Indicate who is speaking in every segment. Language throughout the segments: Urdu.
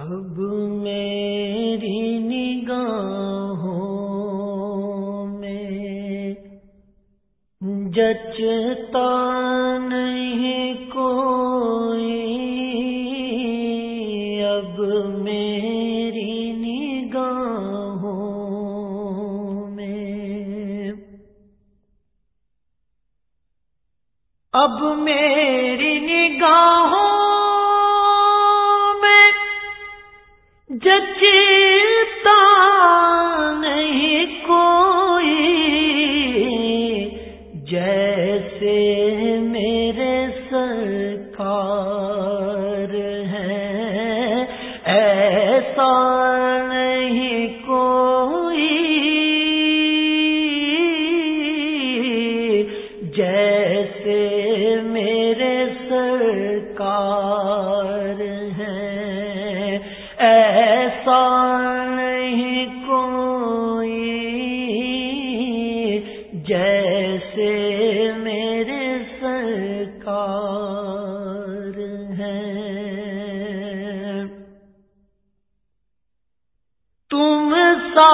Speaker 1: اب میری نگاہوں میں جچتا نہیں کوئی۔ اب میری نگاہوں میں اب میری نگاہوں جچتا نہیں کوئی جیسے تو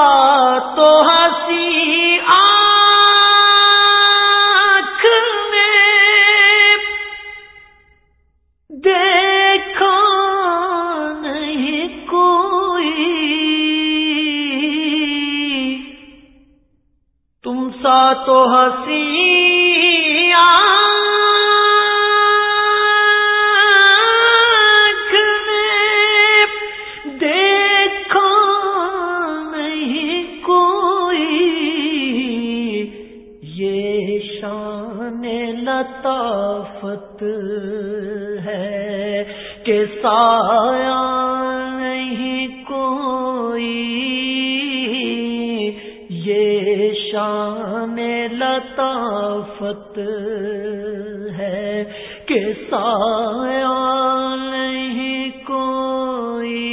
Speaker 1: لطافت ہے کہ سایہ نہیں کوئی۔ یہ شان لطافت ہے کہ سایہ نہیں کوئی۔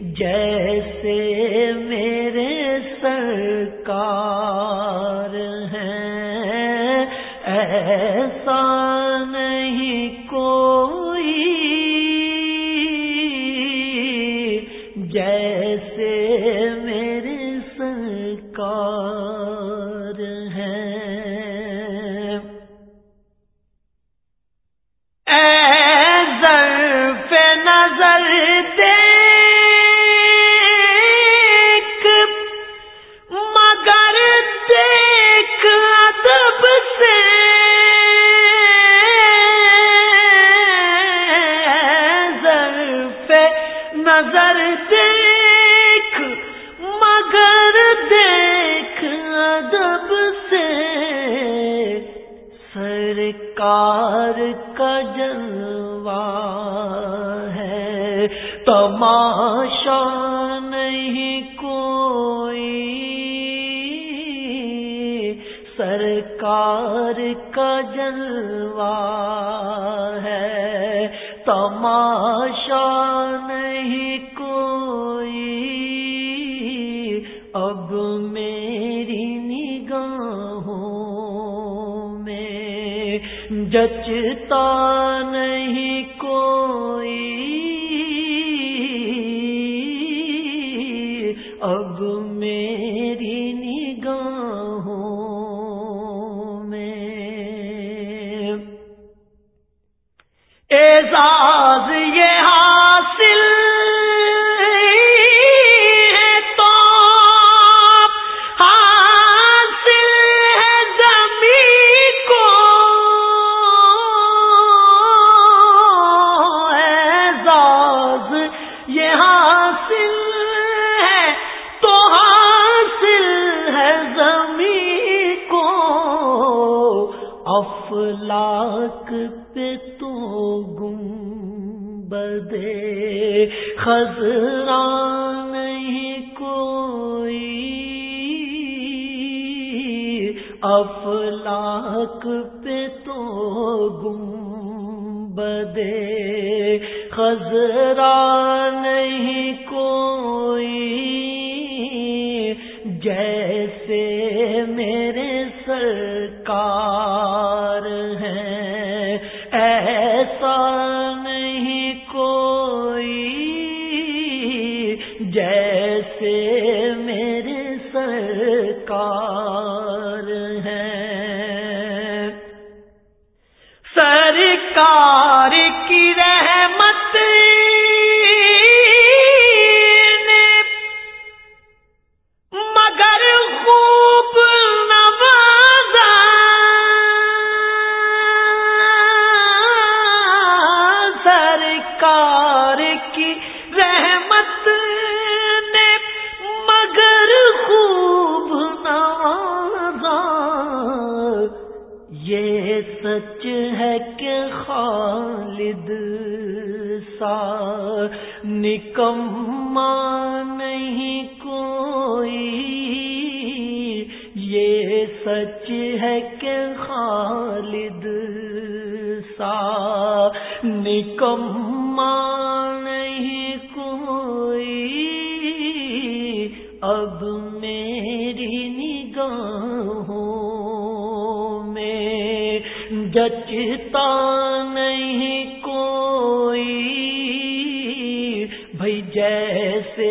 Speaker 1: جیسے میرے سرکار ایسا نہیں کوئی جیسے میں نظر دیکھ، مگر دیکھ ادب سے۔ سرکار کا جلوہ ہے، تماشا نہیں کوئی۔ سرکار کا جلوہ ہے، تماشا نہیں نگاہوں میں جچتا نہیں۔ افلاک پہ تو گم بدے خزران نہیں کوئی۔ افلاک پہ تو گم بدے خزران نہیں کوئی۔ جیسے میرے سرکار سچ ہے کہ خالد سا نکما نہیں کوئی۔ یہ سچ ہے کہ خالد سا نکما نہیں کوئی۔ اب جچتا نہیں کوئی۔ بھائی جیسے